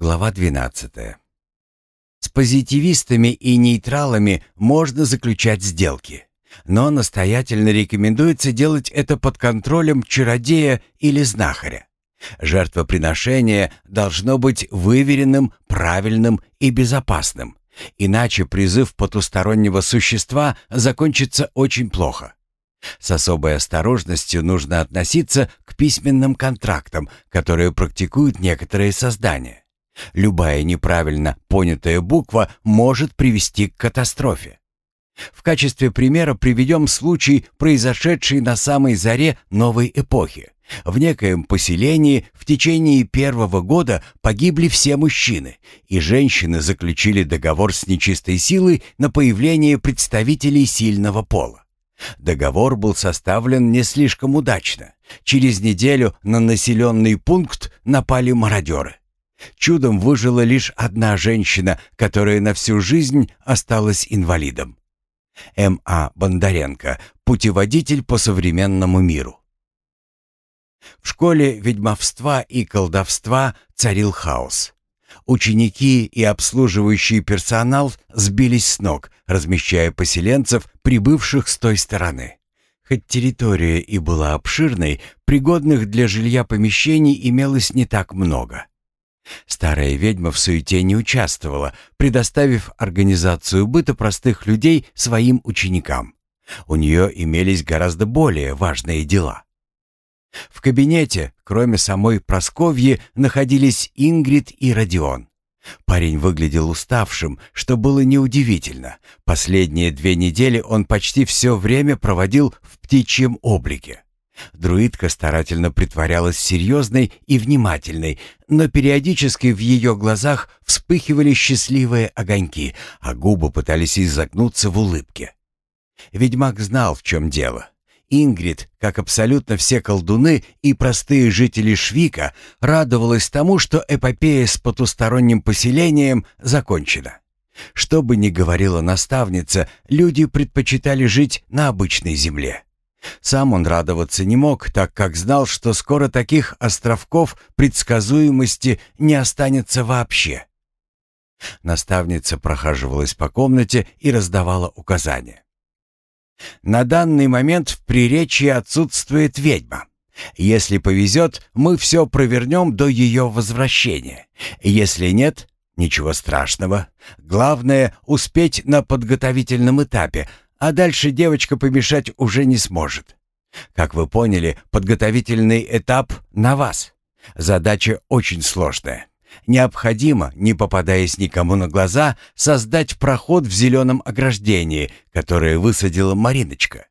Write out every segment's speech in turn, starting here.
Глава 12. С позитивистами и нейтралами можно заключать сделки, но настоятельно рекомендуется делать это под контролем чародея или знахаря. Жертвоприношение должно быть выверенным, правильным и безопасным, иначе призыв потустороннего существа закончится очень плохо. С особой осторожностью нужно относиться к письменным контрактам, которые практикуют некоторые создания. Любая неправильно понятая буква может привести к катастрофе. В качестве примера приведем случай, произошедший на самой заре новой эпохи. В некоем поселении в течение первого года погибли все мужчины, и женщины заключили договор с нечистой силой на появление представителей сильного пола. Договор был составлен не слишком удачно. Через неделю на населенный пункт напали мародеры. Чудом выжила лишь одна женщина, которая на всю жизнь осталась инвалидом. М.А. Бондаренко, путеводитель по современному миру. В школе ведьмовства и колдовства царил хаос. Ученики и обслуживающий персонал сбились с ног, размещая поселенцев, прибывших с той стороны. Хоть территория и была обширной, пригодных для жилья помещений имелось не так много. Старая ведьма в суете не участвовала, предоставив организацию быта простых людей своим ученикам. У нее имелись гораздо более важные дела. В кабинете, кроме самой Просковьи, находились Ингрид и Родион. Парень выглядел уставшим, что было неудивительно. Последние две недели он почти все время проводил в птичьем облике. Друидка старательно притворялась серьезной и внимательной, но периодически в ее глазах вспыхивали счастливые огоньки, а губы пытались изогнуться в улыбке. Ведьмак знал, в чем дело. Ингрид, как абсолютно все колдуны и простые жители Швика, радовалась тому, что эпопея с потусторонним поселением закончена. Что бы ни говорила наставница, люди предпочитали жить на обычной земле. Сам он радоваться не мог, так как знал, что скоро таких островков предсказуемости не останется вообще. Наставница прохаживалась по комнате и раздавала указания. «На данный момент в приречии отсутствует ведьма. Если повезет, мы все провернем до ее возвращения. Если нет, ничего страшного. Главное — успеть на подготовительном этапе, а дальше девочка помешать уже не сможет. Как вы поняли, подготовительный этап на вас. Задача очень сложная. Необходимо, не попадаясь никому на глаза, создать проход в зеленом ограждении, которое высадила Мариночка.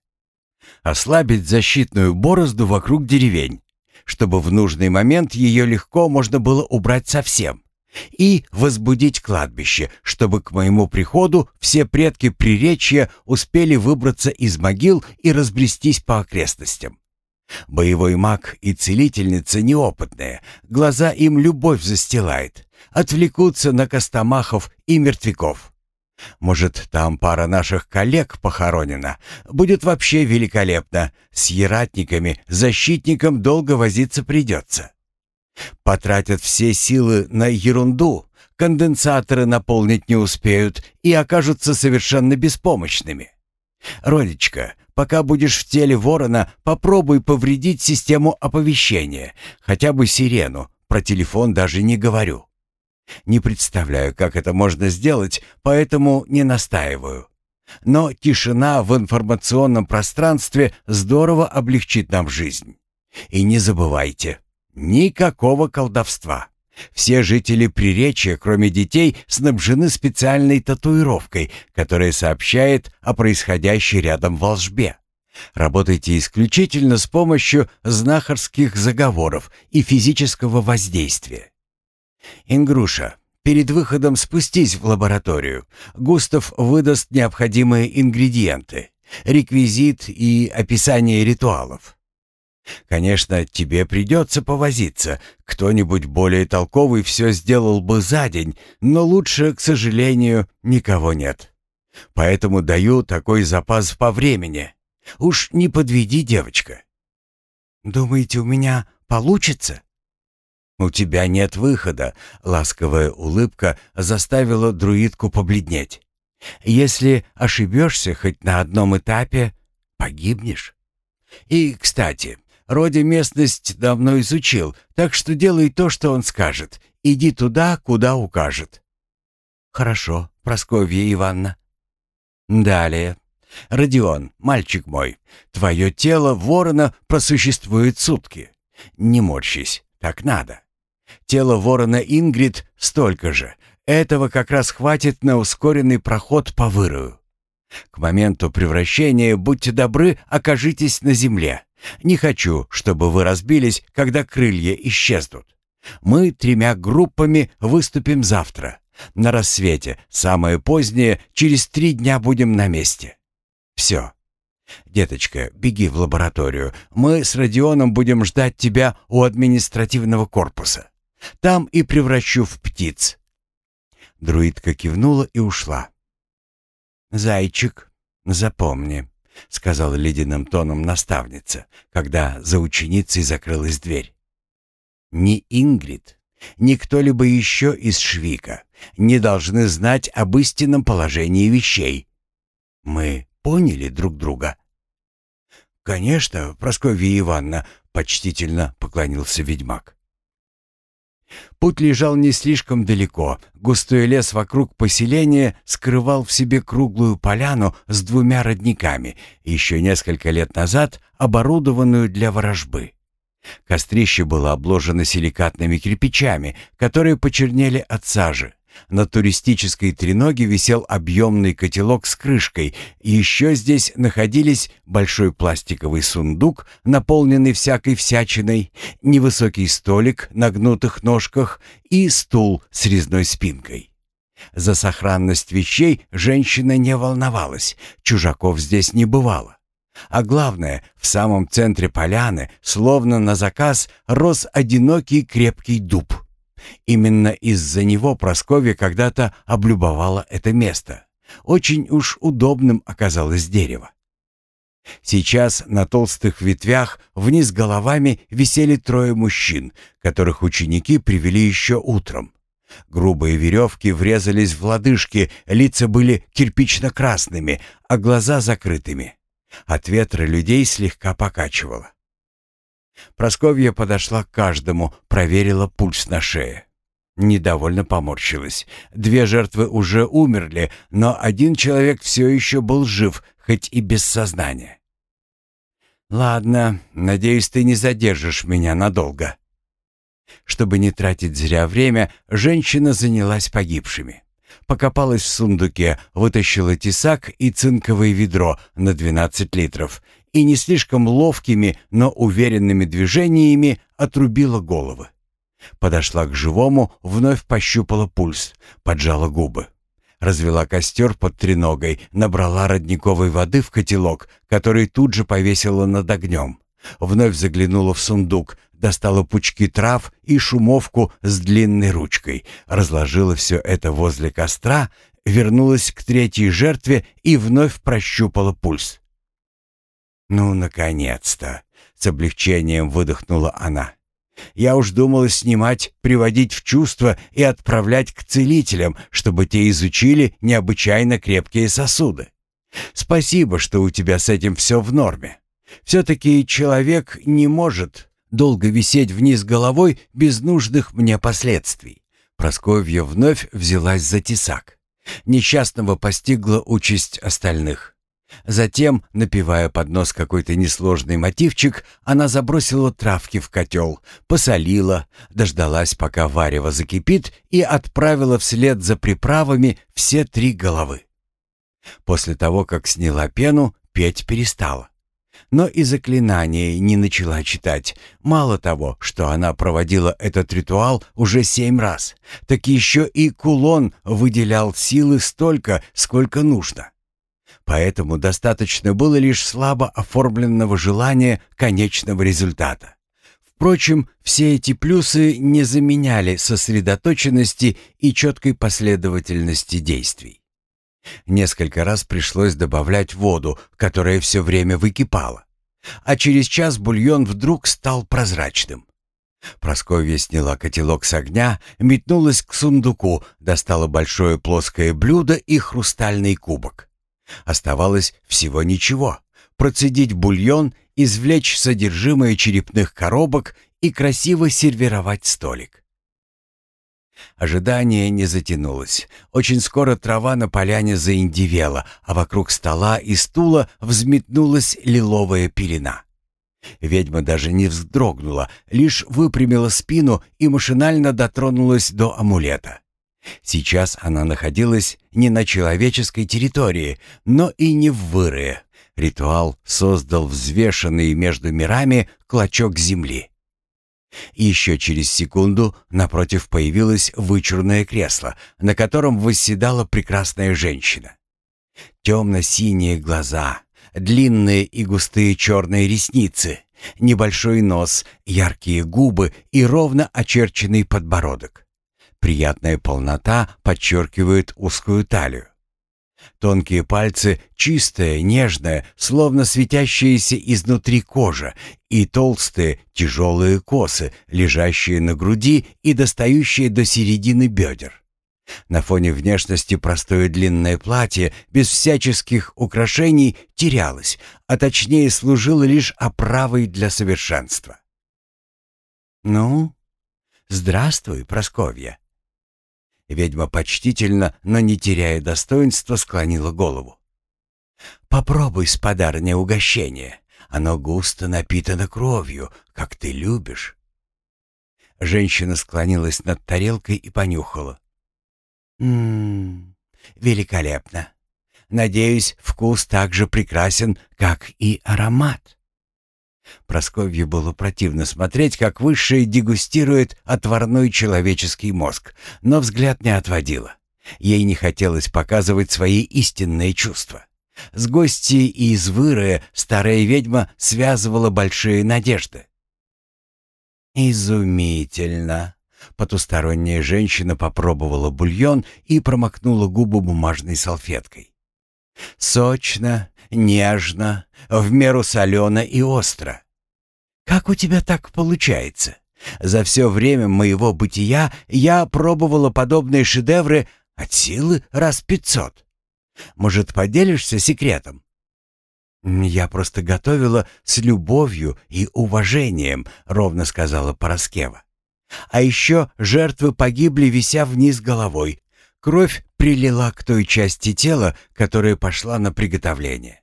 Ослабить защитную борозду вокруг деревень, чтобы в нужный момент ее легко можно было убрать совсем и возбудить кладбище, чтобы к моему приходу все предки Приречья успели выбраться из могил и разбрестись по окрестностям. Боевой маг и целительница неопытные, глаза им любовь застилает, отвлекутся на костомахов и мертвяков. Может, там пара наших коллег похоронена. Будет вообще великолепно. С ератниками, защитником долго возиться придется. Потратят все силы на ерунду, конденсаторы наполнить не успеют и окажутся совершенно беспомощными. Родичка, пока будешь в теле ворона, попробуй повредить систему оповещения, хотя бы сирену, про телефон даже не говорю. Не представляю, как это можно сделать, поэтому не настаиваю. Но тишина в информационном пространстве здорово облегчит нам жизнь. И не забывайте, Никакого колдовства. Все жители Приречья, кроме детей, снабжены специальной татуировкой, которая сообщает о происходящей рядом волжбе. Работайте исключительно с помощью знахарских заговоров и физического воздействия. Ингруша, перед выходом спустись в лабораторию. Густав выдаст необходимые ингредиенты, реквизит и описание ритуалов. Конечно, тебе придется повозиться. Кто-нибудь более толковый все сделал бы за день, но лучше, к сожалению, никого нет. Поэтому даю такой запас по времени. Уж не подведи, девочка. Думаете, у меня получится? «У тебя нет выхода», — ласковая улыбка заставила друидку побледнеть. «Если ошибешься хоть на одном этапе, погибнешь. И, кстати, Роди местность давно изучил, так что делай то, что он скажет. Иди туда, куда укажет». «Хорошо, Просковья Ивановна». «Далее. Родион, мальчик мой, твое тело ворона просуществует сутки. Не морщись, так надо. Тело ворона Ингрид столько же. Этого как раз хватит на ускоренный проход по вырою. К моменту превращения, будьте добры, окажитесь на земле. Не хочу, чтобы вы разбились, когда крылья исчезнут. Мы тремя группами выступим завтра. На рассвете, самое позднее, через три дня будем на месте. Все. Деточка, беги в лабораторию. Мы с Родионом будем ждать тебя у административного корпуса. Там и превращу в птиц». Друидка кивнула и ушла. «Зайчик, запомни», — сказала ледяным тоном наставница, когда за ученицей закрылась дверь. «Ни Ингрид, ни кто-либо еще из Швика не должны знать об истинном положении вещей. Мы поняли друг друга?» «Конечно, Прасковья Ивановна», — почтительно поклонился ведьмак. Путь лежал не слишком далеко. Густой лес вокруг поселения скрывал в себе круглую поляну с двумя родниками, еще несколько лет назад оборудованную для ворожбы. Кострище было обложено силикатными кирпичами, которые почернели от сажи. На туристической треноге висел объемный котелок с крышкой, и еще здесь находились большой пластиковый сундук, наполненный всякой всячиной, невысокий столик на гнутых ножках и стул с резной спинкой. За сохранность вещей женщина не волновалась, чужаков здесь не бывало. А главное, в самом центре поляны, словно на заказ, рос одинокий крепкий дуб — Именно из-за него Прасковья когда-то облюбовала это место. Очень уж удобным оказалось дерево. Сейчас на толстых ветвях вниз головами висели трое мужчин, которых ученики привели еще утром. Грубые веревки врезались в лодыжки, лица были кирпично-красными, а глаза закрытыми. От ветра людей слегка покачивало. Просковья подошла к каждому, проверила пульс на шее. Недовольно поморщилась. Две жертвы уже умерли, но один человек все еще был жив, хоть и без сознания. «Ладно, надеюсь, ты не задержишь меня надолго». Чтобы не тратить зря время, женщина занялась погибшими. Покопалась в сундуке, вытащила тесак и цинковое ведро на 12 литров и не слишком ловкими, но уверенными движениями отрубила головы. Подошла к живому, вновь пощупала пульс, поджала губы. Развела костер под треногой, набрала родниковой воды в котелок, который тут же повесила над огнем. Вновь заглянула в сундук, достала пучки трав и шумовку с длинной ручкой, разложила все это возле костра, вернулась к третьей жертве и вновь прощупала пульс. «Ну, наконец-то!» — с облегчением выдохнула она. «Я уж думала снимать, приводить в чувство и отправлять к целителям, чтобы те изучили необычайно крепкие сосуды. Спасибо, что у тебя с этим все в норме. Все-таки человек не может долго висеть вниз головой без нужных мне последствий». Просковья вновь взялась за тесак. Несчастного постигла участь остальных. Затем, напевая под нос какой-то несложный мотивчик, она забросила травки в котел, посолила, дождалась, пока варево закипит, и отправила вслед за приправами все три головы. После того, как сняла пену, петь перестала. Но и заклинание не начала читать. Мало того, что она проводила этот ритуал уже семь раз, так еще и кулон выделял силы столько, сколько нужно. Поэтому достаточно было лишь слабо оформленного желания конечного результата. Впрочем, все эти плюсы не заменяли сосредоточенности и четкой последовательности действий. Несколько раз пришлось добавлять воду, которая все время выкипала. А через час бульон вдруг стал прозрачным. Просковья сняла котелок с огня, метнулась к сундуку, достала большое плоское блюдо и хрустальный кубок. Оставалось всего ничего — процедить бульон, извлечь содержимое черепных коробок и красиво сервировать столик. Ожидание не затянулось. Очень скоро трава на поляне заиндивела, а вокруг стола и стула взметнулась лиловая пелена. Ведьма даже не вздрогнула, лишь выпрямила спину и машинально дотронулась до амулета. Сейчас она находилась не на человеческой территории, но и не в вырые. Ритуал создал взвешенный между мирами клочок земли. Еще через секунду напротив появилось вычурное кресло, на котором восседала прекрасная женщина. Темно-синие глаза, длинные и густые черные ресницы, небольшой нос, яркие губы и ровно очерченный подбородок. Приятная полнота подчеркивает узкую талию. Тонкие пальцы, чистая, нежная, словно светящаяся изнутри кожа, и толстые, тяжелые косы, лежащие на груди и достающие до середины бедер. На фоне внешности простое длинное платье, без всяческих украшений, терялось, а точнее служило лишь оправой для совершенства. «Ну, здравствуй, Просковья», Ведьма почтительно, но не теряя достоинства, склонила голову. «Попробуй с подарня угощение. Оно густо напитано кровью, как ты любишь». Женщина склонилась над тарелкой и понюхала. «Ммм, великолепно. Надеюсь, вкус так же прекрасен, как и аромат». Просковье было противно смотреть, как высшее дегустирует отварной человеческий мозг, но взгляд не отводила. Ей не хотелось показывать свои истинные чувства. С гостьей и из вырая старая ведьма связывала большие надежды. «Изумительно!» Потусторонняя женщина попробовала бульон и промокнула губы бумажной салфеткой. «Сочно, нежно, в меру солено и остро. Как у тебя так получается? За все время моего бытия я пробовала подобные шедевры от силы раз пятьсот. Может, поделишься секретом? «Я просто готовила с любовью и уважением», — ровно сказала Пороскева. «А еще жертвы погибли, вися вниз головой. Кровь прилила к той части тела, которая пошла на приготовление.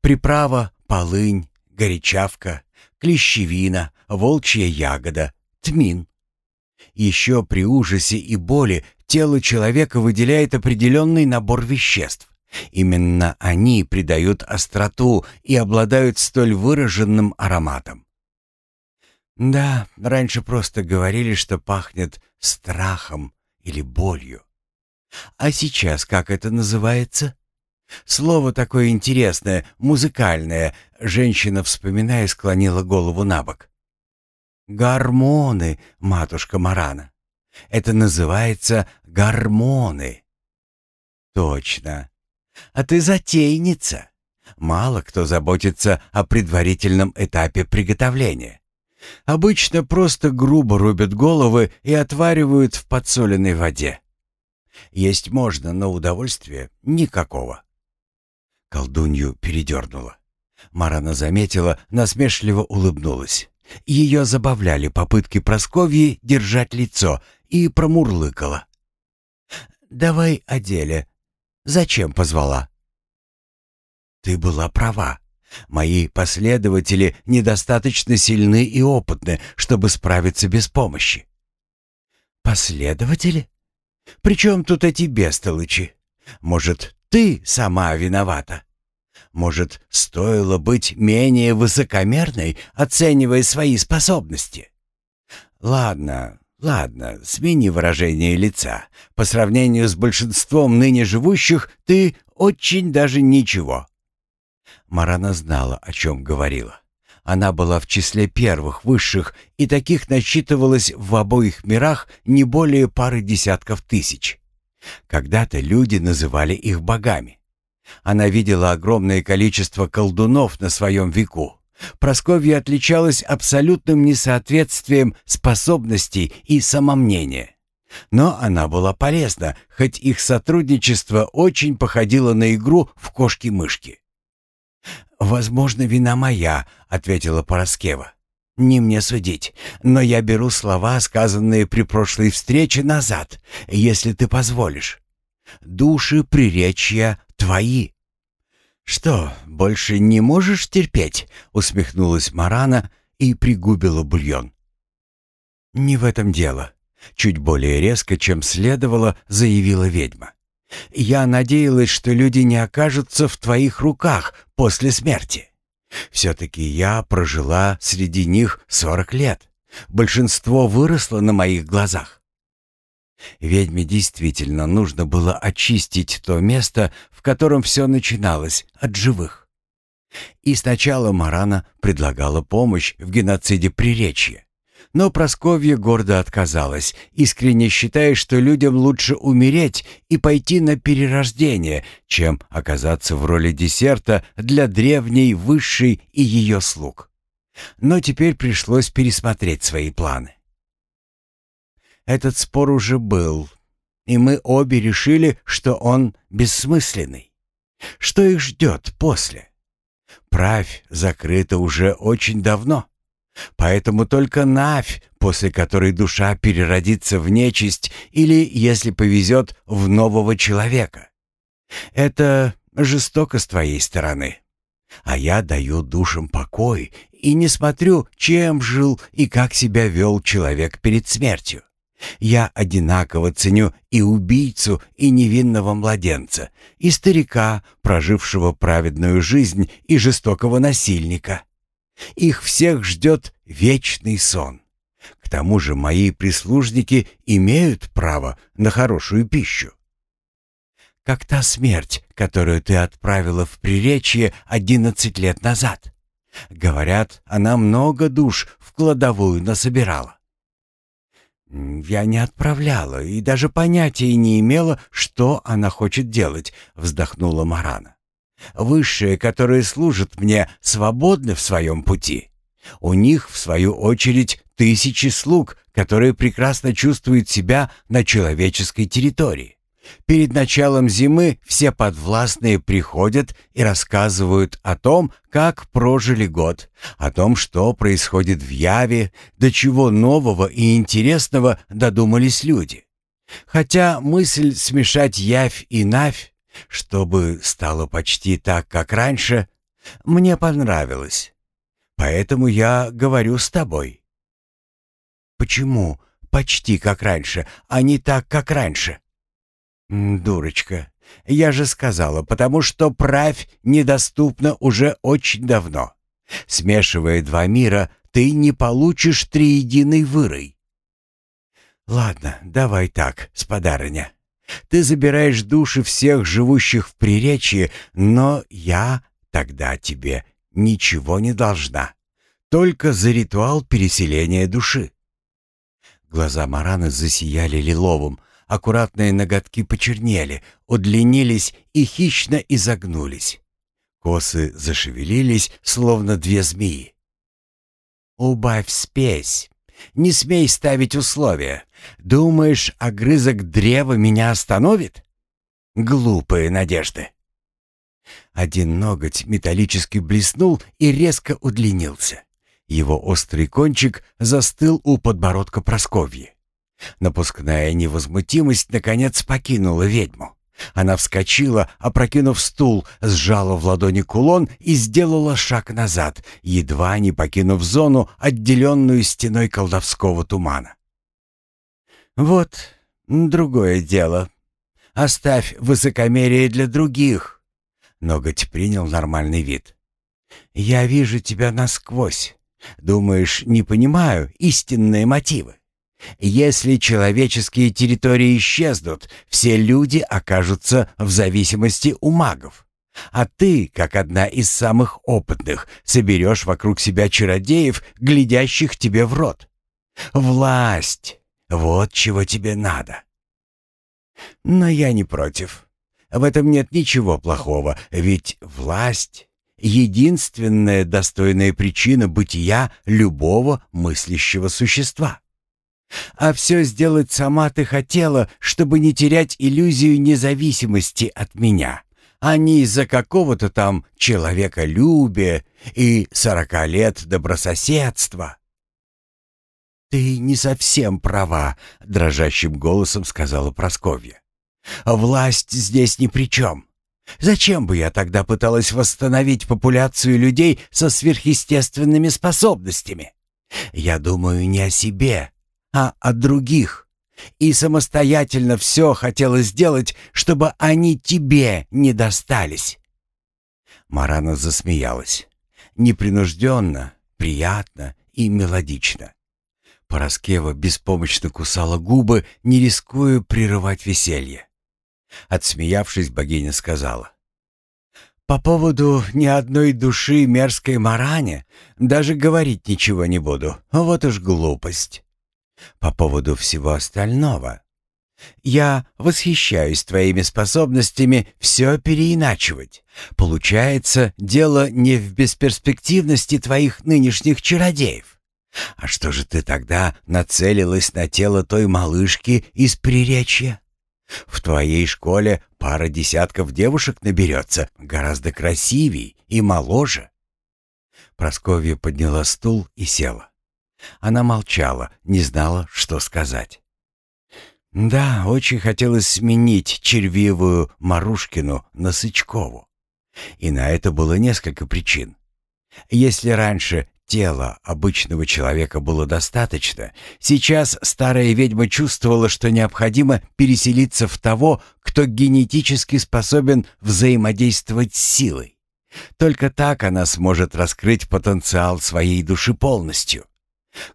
Приправа, полынь, горячавка, клещевина, волчья ягода, тмин. Еще при ужасе и боли тело человека выделяет определенный набор веществ. Именно они придают остроту и обладают столь выраженным ароматом. Да, раньше просто говорили, что пахнет страхом или болью. А сейчас как это называется? Слово такое интересное, музыкальное. Женщина, вспоминая, склонила голову на бок. Гормоны, матушка Марана. Это называется гормоны. Точно. А ты затейница. Мало кто заботится о предварительном этапе приготовления. Обычно просто грубо рубят головы и отваривают в подсоленной воде. Есть можно, но удовольствия никакого. Колдунью передернула. Марана заметила, насмешливо улыбнулась. Ее забавляли попытки Просковьи держать лицо и промурлыкала. «Давай о деле. Зачем позвала?» «Ты была права. Мои последователи недостаточно сильны и опытны, чтобы справиться без помощи». «Последователи? Причем тут эти бестолычи? Может, ты сама виновата. Может, стоило быть менее высокомерной, оценивая свои способности? Ладно, ладно, смени выражение лица. По сравнению с большинством ныне живущих, ты очень даже ничего. Марана знала, о чем говорила. Она была в числе первых высших, и таких насчитывалось в обоих мирах не более пары десятков тысяч. Когда-то люди называли их богами. Она видела огромное количество колдунов на своем веку. Просковья отличалась абсолютным несоответствием способностей и самомнения. Но она была полезна, хоть их сотрудничество очень походило на игру в кошки-мышки. «Возможно, вина моя», — ответила Пороскева. «Не мне судить, но я беру слова, сказанные при прошлой встрече, назад, если ты позволишь. Души приречья твои». «Что, больше не можешь терпеть?» — усмехнулась Марана и пригубила бульон. «Не в этом дело», — чуть более резко, чем следовало, заявила ведьма. «Я надеялась, что люди не окажутся в твоих руках после смерти. Все-таки я прожила среди них сорок лет. Большинство выросло на моих глазах. Ведьме действительно нужно было очистить то место, в котором все начиналось, от живых. И сначала Марана предлагала помощь в геноциде Приречья. Но Просковья гордо отказалась, искренне считая, что людям лучше умереть и пойти на перерождение, чем оказаться в роли десерта для древней, высшей и ее слуг. Но теперь пришлось пересмотреть свои планы. Этот спор уже был, и мы обе решили, что он бессмысленный. Что их ждет после? Правь закрыта уже очень давно. Поэтому только Навь, после которой душа переродится в нечисть или, если повезет, в нового человека. Это жестоко с твоей стороны. А я даю душам покой и не смотрю, чем жил и как себя вел человек перед смертью. Я одинаково ценю и убийцу, и невинного младенца, и старика, прожившего праведную жизнь, и жестокого насильника. Их всех ждет вечный сон. К тому же мои прислужники имеют право на хорошую пищу. Как та смерть, которую ты отправила в Приречье одиннадцать лет назад. Говорят, она много душ в кладовую насобирала. «Я не отправляла и даже понятия не имела, что она хочет делать», — вздохнула Марана. «Высшие, которые служат мне, свободны в своем пути. У них, в свою очередь, тысячи слуг, которые прекрасно чувствуют себя на человеческой территории. Перед началом зимы все подвластные приходят и рассказывают о том, как прожили год, о том, что происходит в Яве, до чего нового и интересного додумались люди. Хотя мысль смешать Явь и Навь, чтобы стало почти так, как раньше, мне понравилась. Поэтому я говорю с тобой. Почему почти как раньше, а не так, как раньше? «Дурочка, я же сказала, потому что правь недоступна уже очень давно. Смешивая два мира, ты не получишь триединый вырой». «Ладно, давай так, спадарыня. Ты забираешь души всех живущих в Приречье, но я тогда тебе ничего не должна. Только за ритуал переселения души». Глаза Мараны засияли лиловым, Аккуратные ноготки почернели, удлинились и хищно изогнулись. Косы зашевелились, словно две змеи. «Убавь спесь. Не смей ставить условия. Думаешь, огрызок древа меня остановит? Глупые надежды». Один ноготь металлически блеснул и резко удлинился. Его острый кончик застыл у подбородка Просковьи. Напускная невозмутимость наконец покинула ведьму. Она вскочила, опрокинув стул, сжала в ладони кулон и сделала шаг назад, едва не покинув зону, отделенную стеной колдовского тумана. «Вот другое дело. Оставь высокомерие для других». Ноготь принял нормальный вид. «Я вижу тебя насквозь. Думаешь, не понимаю истинные мотивы? Если человеческие территории исчезнут, все люди окажутся в зависимости у магов. А ты, как одна из самых опытных, соберешь вокруг себя чародеев, глядящих тебе в рот. Власть — вот чего тебе надо. Но я не против. В этом нет ничего плохого, ведь власть единственная достойная причина бытия любого мыслящего существа. А все сделать сама ты хотела, чтобы не терять иллюзию независимости от меня, а не из-за какого-то там человеколюбия и сорока лет добрососедства. «Ты не совсем права», — дрожащим голосом сказала Просковья. «Власть здесь ни при чем. Зачем бы я тогда пыталась восстановить популяцию людей со сверхъестественными способностями? Я думаю не о себе, а о других. И самостоятельно все хотела сделать, чтобы они тебе не достались». Марана засмеялась. Непринужденно, приятно и мелодично. Пороскева беспомощно кусала губы, не рискуя прерывать веселье. Отсмеявшись, богиня сказала. «По поводу ни одной души мерзкой Маране даже говорить ничего не буду. Вот уж глупость. По поводу всего остального. Я восхищаюсь твоими способностями все переиначивать. Получается, дело не в бесперспективности твоих нынешних чародеев. А что же ты тогда нацелилась на тело той малышки из Приречья? В твоей школе пара десятков девушек наберется, гораздо красивей и моложе. Просковья подняла стул и села. Она молчала, не знала, что сказать. Да, очень хотелось сменить червивую Марушкину на Сычкову. И на это было несколько причин. Если раньше тела обычного человека было достаточно, сейчас старая ведьма чувствовала, что необходимо переселиться в того, кто генетически способен взаимодействовать с силой. Только так она сможет раскрыть потенциал своей души полностью.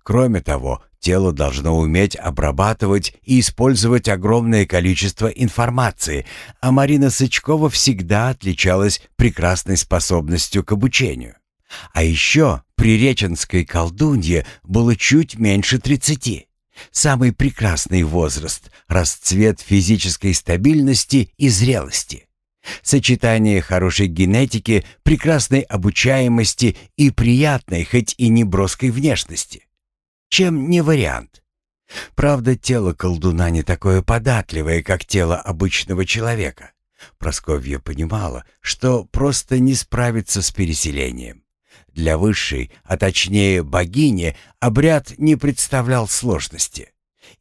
Кроме того, тело должно уметь обрабатывать и использовать огромное количество информации, а Марина Сычкова всегда отличалась прекрасной способностью к обучению. А еще при реченской колдунье было чуть меньше тридцати. Самый прекрасный возраст, расцвет физической стабильности и зрелости. Сочетание хорошей генетики, прекрасной обучаемости и приятной, хоть и не броской внешности. Чем не вариант? Правда, тело колдуна не такое податливое, как тело обычного человека. Просковья понимала, что просто не справится с переселением. Для высшей, а точнее богини, обряд не представлял сложности.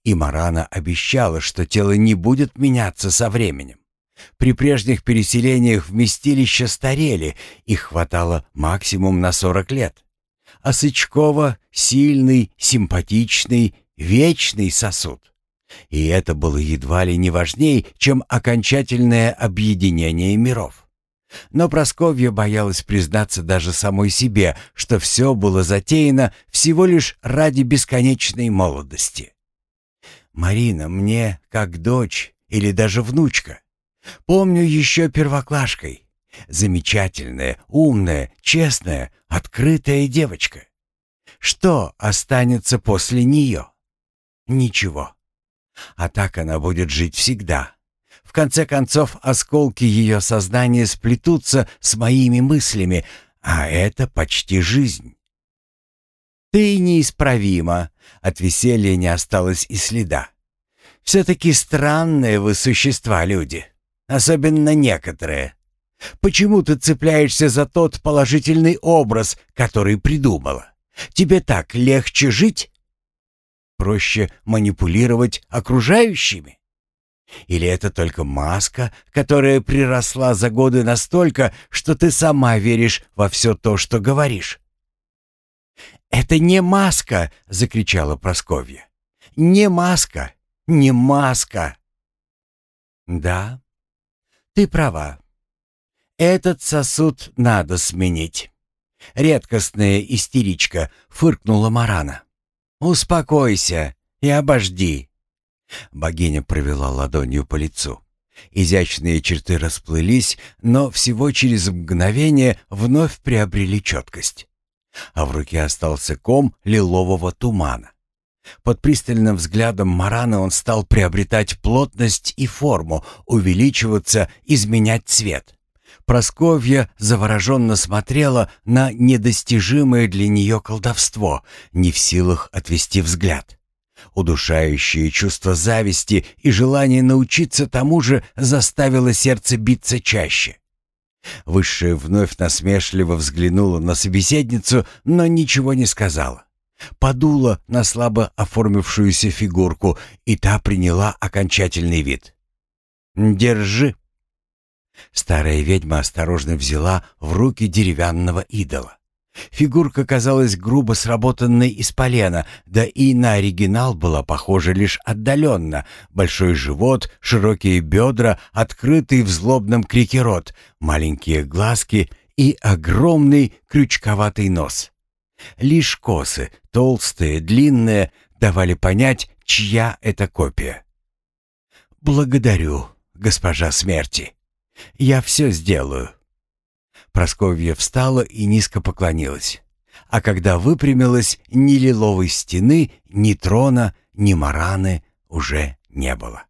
И Марана обещала, что тело не будет меняться со временем. При прежних переселениях вместилища старели, их хватало максимум на 40 лет. А Сычкова — сильный, симпатичный, вечный сосуд. И это было едва ли не важнее, чем окончательное объединение миров. Но Просковья боялась признаться даже самой себе, что все было затеяно всего лишь ради бесконечной молодости. «Марина мне как дочь или даже внучка. Помню еще первоклашкой. Замечательная, умная, честная, открытая девочка. Что останется после нее? Ничего. А так она будет жить всегда, в конце концов, осколки ее сознания сплетутся с моими мыслями, а это почти жизнь. «Ты неисправима», — от веселья не осталось и следа. «Все-таки странные вы существа, люди, особенно некоторые. Почему ты цепляешься за тот положительный образ, который придумала? Тебе так легче жить? Проще манипулировать окружающими? Или это только маска, которая приросла за годы настолько, что ты сама веришь во все то, что говоришь? «Это не маска!» — закричала Просковья. «Не маска! Не маска!» «Да, ты права. Этот сосуд надо сменить». Редкостная истеричка фыркнула Марана. «Успокойся и обожди. Богиня провела ладонью по лицу. Изящные черты расплылись, но всего через мгновение вновь приобрели четкость. А в руке остался ком лилового тумана. Под пристальным взглядом Марана он стал приобретать плотность и форму, увеличиваться, изменять цвет. Просковья завороженно смотрела на недостижимое для нее колдовство, не в силах отвести взгляд. Удушающее чувство зависти и желание научиться тому же заставило сердце биться чаще. Высшая вновь насмешливо взглянула на собеседницу, но ничего не сказала. Подула на слабо оформившуюся фигурку, и та приняла окончательный вид. «Держи». Старая ведьма осторожно взяла в руки деревянного идола. Фигурка казалась грубо сработанной из полена, да и на оригинал была похожа лишь отдаленно. Большой живот, широкие бедра, открытый в злобном крике рот, маленькие глазки и огромный крючковатый нос. Лишь косы, толстые, длинные, давали понять, чья это копия. «Благодарю, госпожа смерти. Я все сделаю». Просковья встала и низко поклонилась. А когда выпрямилась, ни лиловой стены, ни трона, ни мараны уже не было.